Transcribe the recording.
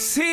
Sí,